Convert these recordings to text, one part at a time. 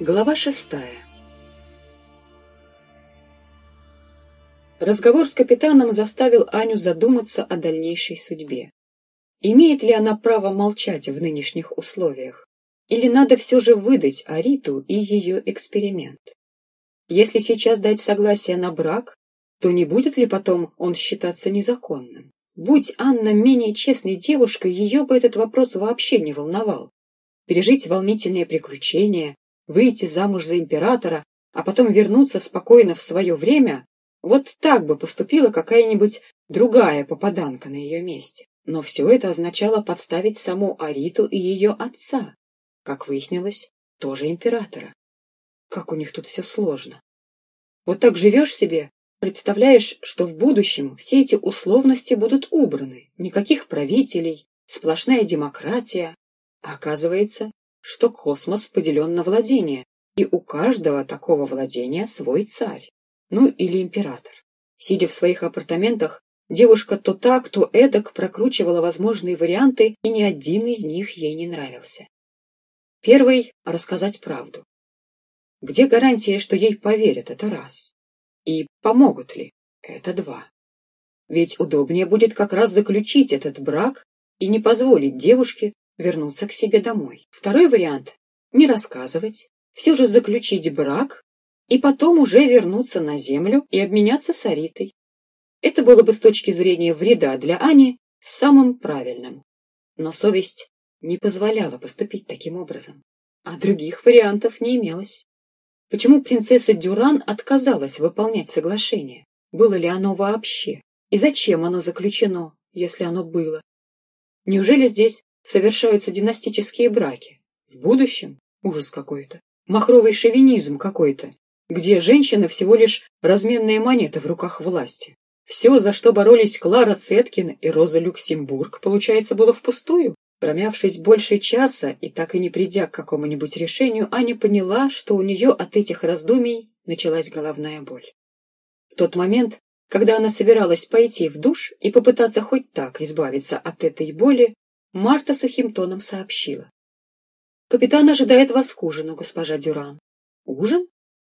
Глава шестая Разговор с капитаном заставил Аню задуматься о дальнейшей судьбе. Имеет ли она право молчать в нынешних условиях? Или надо все же выдать Ариту и ее эксперимент? Если сейчас дать согласие на брак, то не будет ли потом он считаться незаконным? Будь Анна менее честной девушкой, ее бы этот вопрос вообще не волновал. Пережить волнительные приключения, выйти замуж за императора, а потом вернуться спокойно в свое время, вот так бы поступила какая-нибудь другая попаданка на ее месте. Но все это означало подставить саму Ариту и ее отца, как выяснилось, тоже императора. Как у них тут все сложно. Вот так живешь себе, представляешь, что в будущем все эти условности будут убраны, никаких правителей, сплошная демократия. А оказывается, что космос поделен на владения, и у каждого такого владения свой царь, ну или император. Сидя в своих апартаментах, девушка то так, то эдак прокручивала возможные варианты, и ни один из них ей не нравился. Первый — рассказать правду. Где гарантия, что ей поверят, это раз. И помогут ли? Это два. Ведь удобнее будет как раз заключить этот брак и не позволить девушке вернуться к себе домой. Второй вариант – не рассказывать, все же заключить брак и потом уже вернуться на землю и обменяться с Аритой. Это было бы с точки зрения вреда для Ани самым правильным. Но совесть не позволяла поступить таким образом, а других вариантов не имелось. Почему принцесса Дюран отказалась выполнять соглашение? Было ли оно вообще? И зачем оно заключено, если оно было? Неужели здесь совершаются династические браки? В будущем? Ужас какой-то. Махровый шовинизм какой-то, где женщины всего лишь разменные монеты в руках власти. Все, за что боролись Клара Цеткин и Роза Люксембург, получается, было впустую? Промявшись больше часа и так и не придя к какому-нибудь решению, Аня поняла, что у нее от этих раздумий началась головная боль. В тот момент, когда она собиралась пойти в душ и попытаться хоть так избавиться от этой боли, Марта сухим тоном сообщила. «Капитан ожидает вас к ужину, госпожа Дюран». «Ужин?»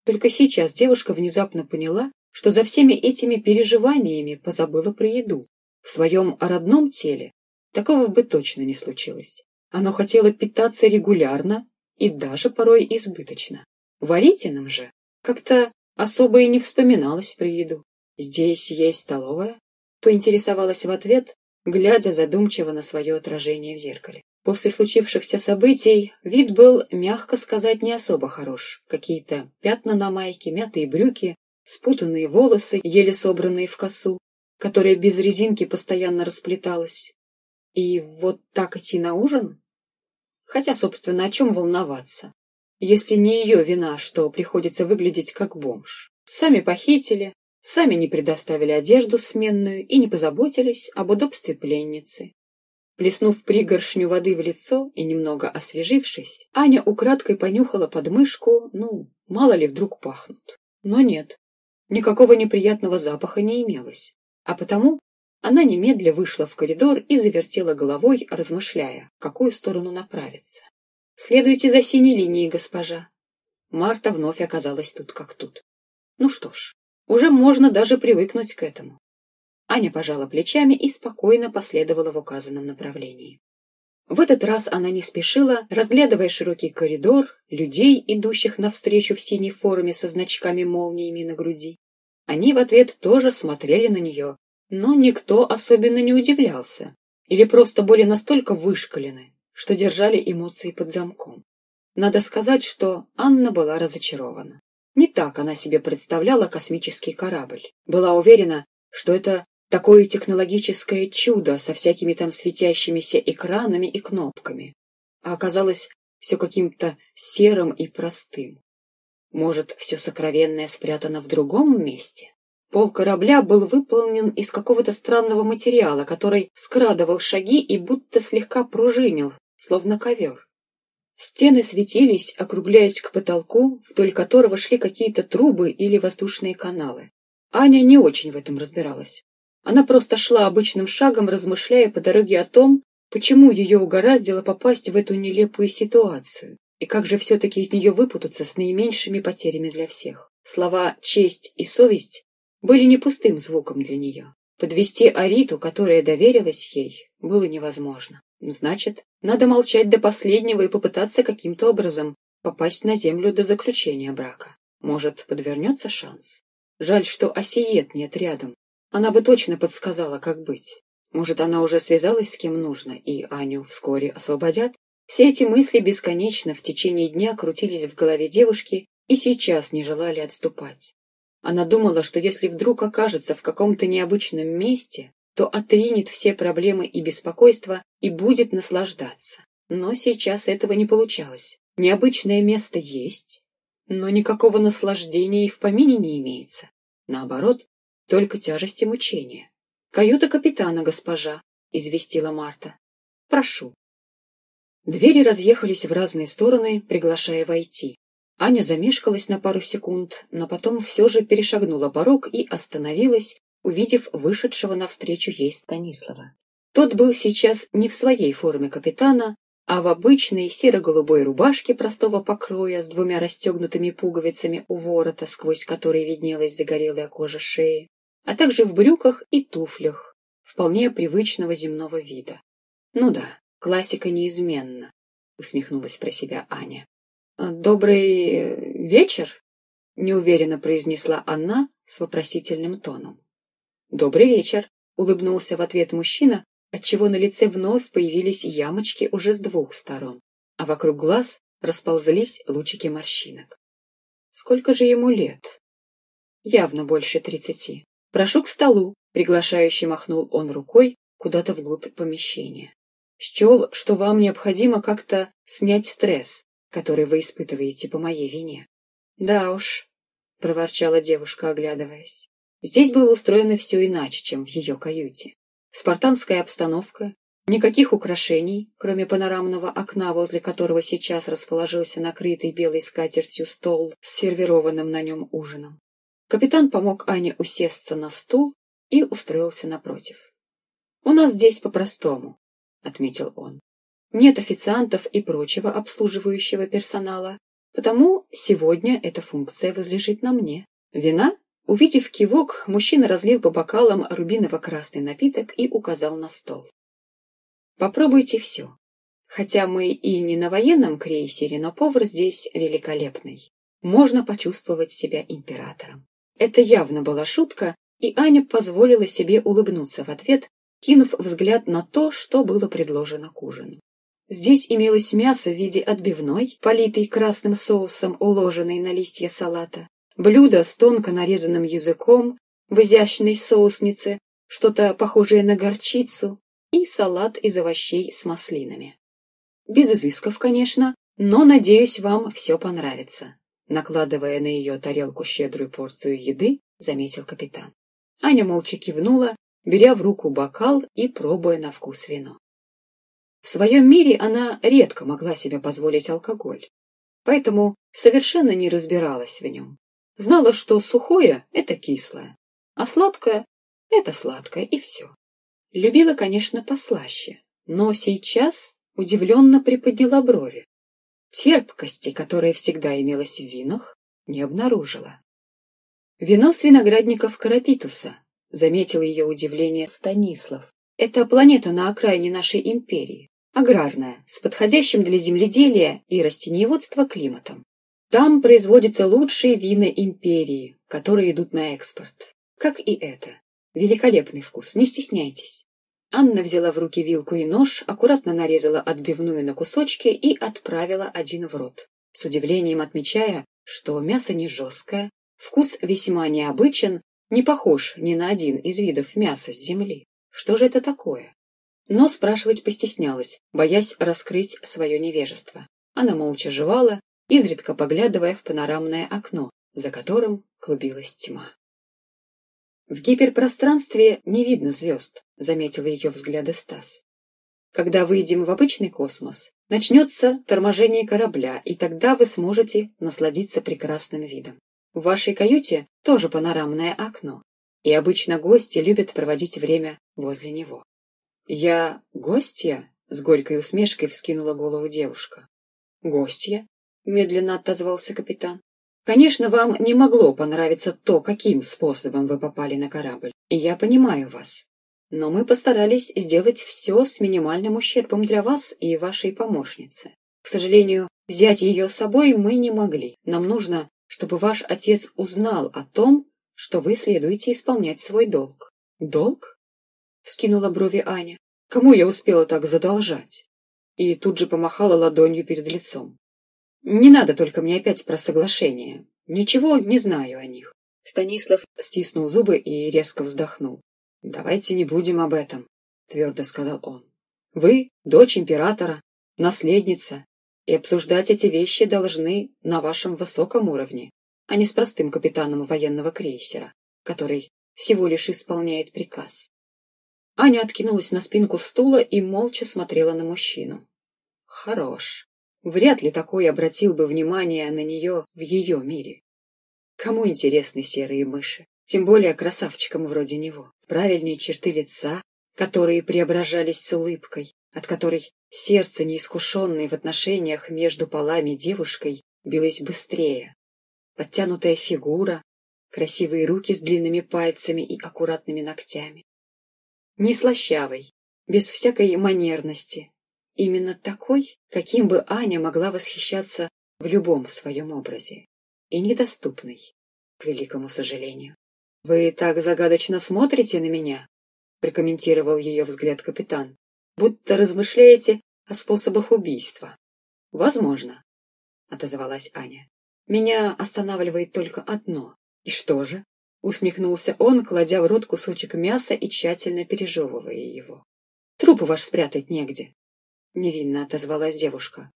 Только сейчас девушка внезапно поняла, что за всеми этими переживаниями позабыла про еду. В своем родном теле Такого бы точно не случилось. Оно хотело питаться регулярно и даже порой избыточно. Варитиным же как-то особо и не вспоминалось про еду. «Здесь есть столовая?» — поинтересовалась в ответ, глядя задумчиво на свое отражение в зеркале. После случившихся событий вид был, мягко сказать, не особо хорош. Какие-то пятна на майке, мятые брюки, спутанные волосы, еле собранные в косу, которая без резинки постоянно расплеталась, и вот так идти на ужин? Хотя, собственно, о чем волноваться, если не ее вина, что приходится выглядеть как бомж. Сами похитили, сами не предоставили одежду сменную и не позаботились об удобстве пленницы. Плеснув пригоршню воды в лицо и немного освежившись, Аня украдкой понюхала подмышку, ну, мало ли вдруг пахнут. Но нет, никакого неприятного запаха не имелось, а потому она немедля вышла в коридор и завертела головой, размышляя, в какую сторону направиться. «Следуйте за синей линией, госпожа». Марта вновь оказалась тут как тут. Ну что ж, уже можно даже привыкнуть к этому. Аня пожала плечами и спокойно последовала в указанном направлении. В этот раз она не спешила, разглядывая широкий коридор, людей, идущих навстречу в синей форме со значками-молниями на груди. Они в ответ тоже смотрели на нее, но никто особенно не удивлялся или просто были настолько вышкалены, что держали эмоции под замком. Надо сказать, что Анна была разочарована. Не так она себе представляла космический корабль. Была уверена, что это такое технологическое чудо со всякими там светящимися экранами и кнопками. А оказалось все каким-то серым и простым. Может, все сокровенное спрятано в другом месте? Пол корабля был выполнен из какого-то странного материала, который скрадывал шаги и будто слегка пружинил, словно ковер. Стены светились, округляясь к потолку, вдоль которого шли какие-то трубы или воздушные каналы. Аня не очень в этом разбиралась. Она просто шла обычным шагом, размышляя по дороге о том, почему ее угораздило попасть в эту нелепую ситуацию. И как же все-таки из нее выпутаться с наименьшими потерями для всех? Слова «честь» и «совесть» были не пустым звуком для нее. Подвести Ариту, которая доверилась ей, было невозможно. Значит, надо молчать до последнего и попытаться каким-то образом попасть на землю до заключения брака. Может, подвернется шанс? Жаль, что Осиет нет рядом. Она бы точно подсказала, как быть. Может, она уже связалась с кем нужно, и Аню вскоре освободят? Все эти мысли бесконечно в течение дня крутились в голове девушки и сейчас не желали отступать. Она думала, что если вдруг окажется в каком-то необычном месте, то отринет все проблемы и беспокойства и будет наслаждаться. Но сейчас этого не получалось. Необычное место есть, но никакого наслаждения и в помине не имеется. Наоборот, только тяжесть и мучения. «Каюта капитана, госпожа», — известила Марта. «Прошу». Двери разъехались в разные стороны, приглашая войти. Аня замешкалась на пару секунд, но потом все же перешагнула порог и остановилась, увидев вышедшего навстречу ей Станислава. Тот был сейчас не в своей форме капитана, а в обычной серо-голубой рубашке простого покроя с двумя расстегнутыми пуговицами у ворота, сквозь которые виднелась загорелая кожа шеи, а также в брюках и туфлях, вполне привычного земного вида. Ну да, классика неизменна, усмехнулась про себя Аня. «Добрый вечер?» — неуверенно произнесла она с вопросительным тоном. «Добрый вечер», — улыбнулся в ответ мужчина, отчего на лице вновь появились ямочки уже с двух сторон, а вокруг глаз расползлись лучики морщинок. Сколько же ему лет? Явно больше тридцати. Прошу к столу, приглашающий махнул он рукой куда-то вглубь помещения. Счел, что вам необходимо как-то снять стресс, который вы испытываете по моей вине. Да уж, проворчала девушка, оглядываясь. Здесь было устроено все иначе, чем в ее каюте. Спартанская обстановка, никаких украшений, кроме панорамного окна, возле которого сейчас расположился накрытый белой скатертью стол с сервированным на нем ужином. Капитан помог Ане усесться на стул и устроился напротив. «У нас здесь по-простому», — отметил он. «Нет официантов и прочего обслуживающего персонала, потому сегодня эта функция возлежит на мне. Вина Увидев кивок, мужчина разлил по бокалам рубиново-красный напиток и указал на стол. «Попробуйте все. Хотя мы и не на военном крейсере, но повар здесь великолепный. Можно почувствовать себя императором». Это явно была шутка, и Аня позволила себе улыбнуться в ответ, кинув взгляд на то, что было предложено к ужину. Здесь имелось мясо в виде отбивной, политой красным соусом, уложенной на листья салата, блюдо с тонко нарезанным языком в изящной соуснице, что-то похожее на горчицу и салат из овощей с маслинами. Без изысков, конечно, но, надеюсь, вам все понравится. Накладывая на ее тарелку щедрую порцию еды, заметил капитан. Аня молча кивнула, беря в руку бокал и пробуя на вкус вино. В своем мире она редко могла себе позволить алкоголь, поэтому совершенно не разбиралась в нем. Знала, что сухое — это кислое, а сладкое — это сладкое, и все. Любила, конечно, послаще, но сейчас удивленно приподняла брови. Терпкости, которая всегда имелась в винах, не обнаружила. Вино с виноградников Карапитуса, заметил ее удивление Станислав. Это планета на окраине нашей империи, аграрная, с подходящим для земледелия и растениеводства климатом. Там производятся лучшие вина империи, которые идут на экспорт. Как и это. Великолепный вкус, не стесняйтесь. Анна взяла в руки вилку и нож, аккуратно нарезала отбивную на кусочки и отправила один в рот, с удивлением отмечая, что мясо не жесткое, вкус весьма необычен, не похож ни на один из видов мяса с земли. Что же это такое? Но спрашивать постеснялась, боясь раскрыть свое невежество. Она молча жевала, изредка поглядывая в панорамное окно, за которым клубилась тьма. «В гиперпространстве не видно звезд», — заметила ее взгляды Стас. «Когда выйдем в обычный космос, начнется торможение корабля, и тогда вы сможете насладиться прекрасным видом. В вашей каюте тоже панорамное окно, и обычно гости любят проводить время возле него». «Я гостья?» — с горькой усмешкой вскинула голову девушка. Гостья, медленно отозвался капитан. Конечно, вам не могло понравиться то, каким способом вы попали на корабль, и я понимаю вас. Но мы постарались сделать все с минимальным ущербом для вас и вашей помощницы. К сожалению, взять ее с собой мы не могли. Нам нужно, чтобы ваш отец узнал о том, что вы следуете исполнять свой долг. Долг? Вскинула брови Аня. Кому я успела так задолжать? И тут же помахала ладонью перед лицом. Не надо только мне опять про соглашение. Ничего не знаю о них. Станислав стиснул зубы и резко вздохнул. «Давайте не будем об этом», — твердо сказал он. «Вы — дочь императора, наследница, и обсуждать эти вещи должны на вашем высоком уровне, а не с простым капитаном военного крейсера, который всего лишь исполняет приказ». Аня откинулась на спинку стула и молча смотрела на мужчину. «Хорош. Вряд ли такой обратил бы внимание на нее в ее мире. Кому интересны серые мыши? Тем более красавчикам вроде него. Правильные черты лица, которые преображались с улыбкой, от которой сердце, неискушенное в отношениях между полами девушкой, билось быстрее. Подтянутая фигура, красивые руки с длинными пальцами и аккуратными ногтями. Не слащавый, без всякой манерности, Именно такой, каким бы Аня могла восхищаться в любом своем образе. И недоступный, к великому сожалению. «Вы так загадочно смотрите на меня», — прокомментировал ее взгляд капитан, «будто размышляете о способах убийства». «Возможно», — отозвалась Аня. «Меня останавливает только одно. И что же?» — усмехнулся он, кладя в рот кусочек мяса и тщательно пережевывая его. «Труп ваш спрятать негде. — невинно отозвалась девушка.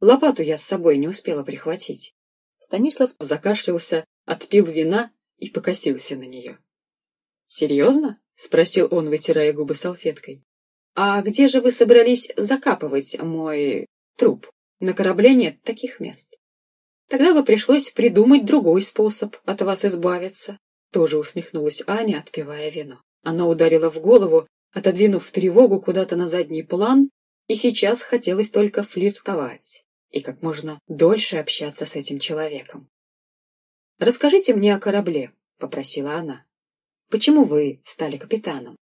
«Лопату я с собой не успела прихватить». Станислав закашлялся, отпил вина и покосился на нее. «Серьезно?» — спросил он, вытирая губы салфеткой. «А где же вы собрались закапывать мой труп? На корабле нет таких мест». «Тогда бы пришлось придумать другой способ от вас избавиться», — тоже усмехнулась Аня, отпивая вино. Она ударила в голову, отодвинув тревогу куда-то на задний план и сейчас хотелось только флиртовать и как можно дольше общаться с этим человеком. «Расскажите мне о корабле», — попросила она. «Почему вы стали капитаном?»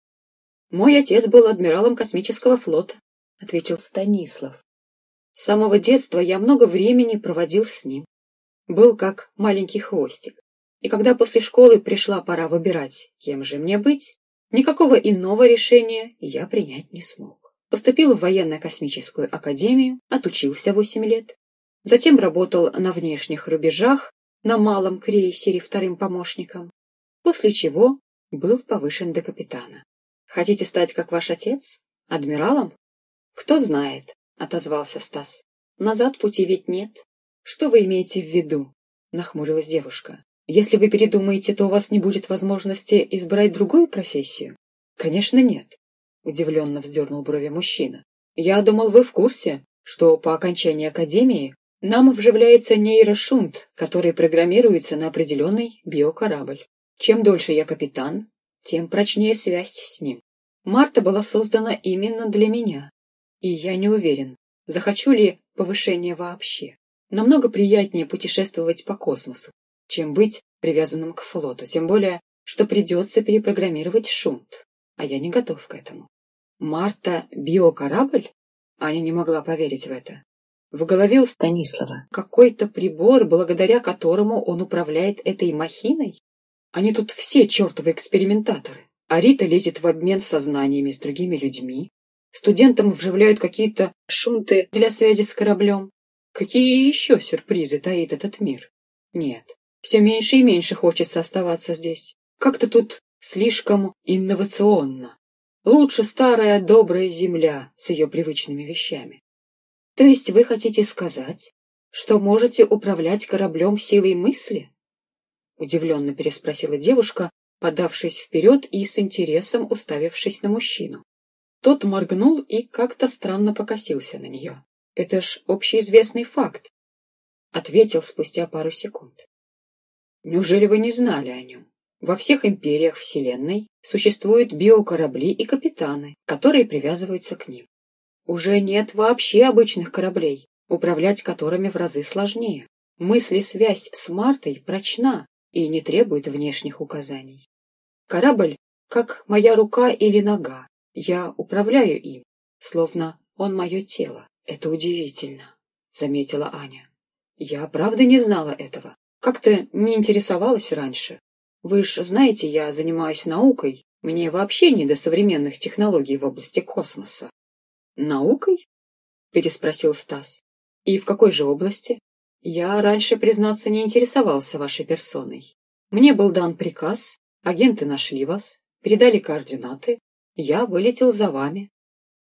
«Мой отец был адмиралом космического флота», — ответил Станислав. «С самого детства я много времени проводил с ним. Был как маленький хвостик. И когда после школы пришла пора выбирать, кем же мне быть, никакого иного решения я принять не смог. Поступил в военно-космическую академию, отучился 8 лет. Затем работал на внешних рубежах, на малом крейсере вторым помощником, после чего был повышен до капитана. Хотите стать как ваш отец? Адмиралом? Кто знает, отозвался Стас. Назад пути ведь нет. Что вы имеете в виду? Нахмурилась девушка. Если вы передумаете, то у вас не будет возможности избрать другую профессию? Конечно, нет. — удивленно вздернул брови мужчина. «Я думал, вы в курсе, что по окончании академии нам вживляется нейрошунт, который программируется на определенный биокорабль. Чем дольше я капитан, тем прочнее связь с ним. Марта была создана именно для меня, и я не уверен, захочу ли повышение вообще. Намного приятнее путешествовать по космосу, чем быть привязанным к флоту, тем более, что придется перепрограммировать шунт а я не готов к этому. Марта — биокорабль? Аня не могла поверить в это. В голове у Станислава какой-то прибор, благодаря которому он управляет этой махиной? Они тут все чертовы экспериментаторы. А Рита лезет в обмен сознаниями с другими людьми. Студентам вживляют какие-то шунты для связи с кораблем. Какие еще сюрпризы таит этот мир? Нет, все меньше и меньше хочется оставаться здесь. Как-то тут слишком инновационно. Лучше старая добрая земля с ее привычными вещами. То есть вы хотите сказать, что можете управлять кораблем силой мысли? Удивленно переспросила девушка, подавшись вперед и с интересом уставившись на мужчину. Тот моргнул и как-то странно покосился на нее. Это ж общеизвестный факт, ответил спустя пару секунд. Неужели вы не знали о нем? Во всех империях Вселенной существуют биокорабли и капитаны, которые привязываются к ним. Уже нет вообще обычных кораблей. управлять которыми в разы сложнее. Мысли-связь с Мартой прочна и не требует внешних указаний. Корабль, как моя рука или нога, я управляю им, словно он мое тело. Это удивительно, заметила Аня. Я правда не знала этого. Как-то не интересовалась раньше. Вы ж знаете, я занимаюсь наукой. Мне вообще не до современных технологий в области космоса. Наукой? Переспросил Стас. И в какой же области? Я раньше, признаться, не интересовался вашей персоной. Мне был дан приказ, агенты нашли вас, передали координаты, я вылетел за вами.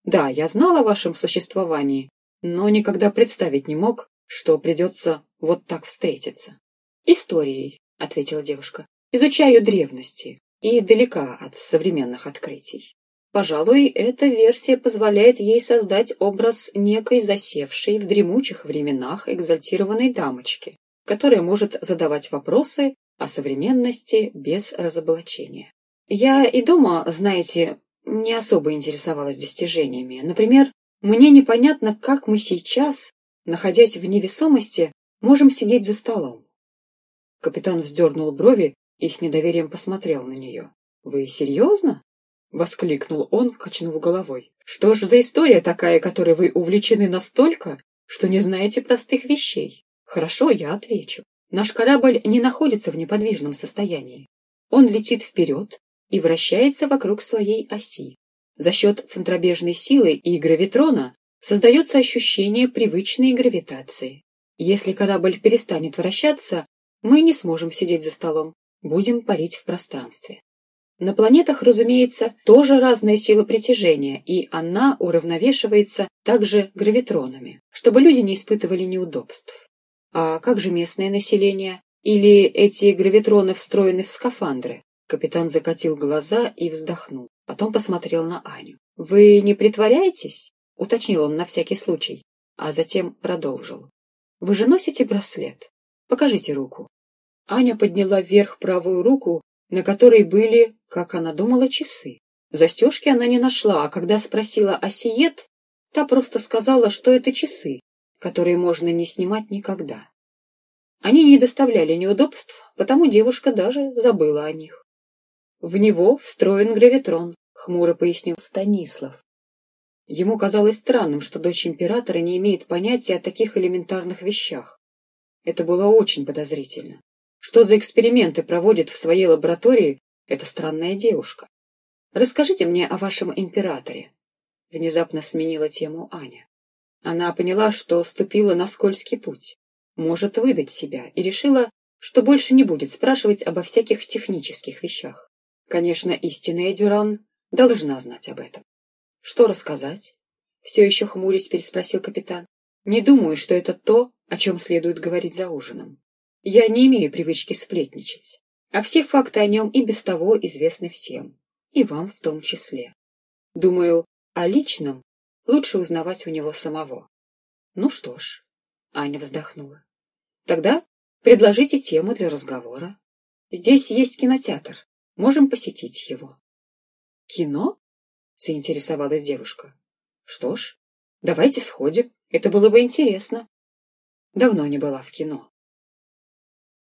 Да, я знал о вашем существовании, но никогда представить не мог, что придется вот так встретиться. Историей, ответила девушка. Изучаю древности и далека от современных открытий. Пожалуй, эта версия позволяет ей создать образ некой засевшей в дремучих временах экзальтированной дамочки, которая может задавать вопросы о современности без разоблачения. Я и дома, знаете, не особо интересовалась достижениями. Например, мне непонятно, как мы сейчас, находясь в невесомости, можем сидеть за столом. Капитан вздернул брови и с недоверием посмотрел на нее. «Вы серьезно?» — воскликнул он, качнув головой. «Что ж за история такая, которой вы увлечены настолько, что не знаете простых вещей? Хорошо, я отвечу. Наш корабль не находится в неподвижном состоянии. Он летит вперед и вращается вокруг своей оси. За счет центробежной силы и гравитрона создается ощущение привычной гравитации. Если корабль перестанет вращаться, мы не сможем сидеть за столом, будем парить в пространстве. На планетах, разумеется, тоже разная сила притяжения, и она уравновешивается также гравитронами, чтобы люди не испытывали неудобств. А как же местное население? Или эти гравитроны встроены в скафандры? Капитан закатил глаза и вздохнул. Потом посмотрел на Аню. «Вы не притворяетесь?» — уточнил он на всякий случай, а затем продолжил. «Вы же носите браслет? Покажите руку». Аня подняла вверх правую руку, на которой были, как она думала, часы. Застежки она не нашла, а когда спросила о сиет, та просто сказала, что это часы, которые можно не снимать никогда. Они не доставляли неудобств, потому девушка даже забыла о них. В него встроен гравитрон, хмуро пояснил Станислав. Ему казалось странным, что дочь императора не имеет понятия о таких элементарных вещах. Это было очень подозрительно. Что за эксперименты проводит в своей лаборатории эта странная девушка? Расскажите мне о вашем императоре. Внезапно сменила тему Аня. Она поняла, что ступила на скользкий путь, может выдать себя, и решила, что больше не будет спрашивать обо всяких технических вещах. Конечно, истинная Дюран должна знать об этом. Что рассказать? Все еще хмурясь переспросил капитан. Не думаю, что это то, о чем следует говорить за ужином. Я не имею привычки сплетничать, а все факты о нем и без того известны всем, и вам в том числе. Думаю, о личном лучше узнавать у него самого. Ну что ж, Аня вздохнула. Тогда предложите тему для разговора. Здесь есть кинотеатр, можем посетить его. Кино? Заинтересовалась девушка. Что ж, давайте сходим, это было бы интересно. Давно не была в кино.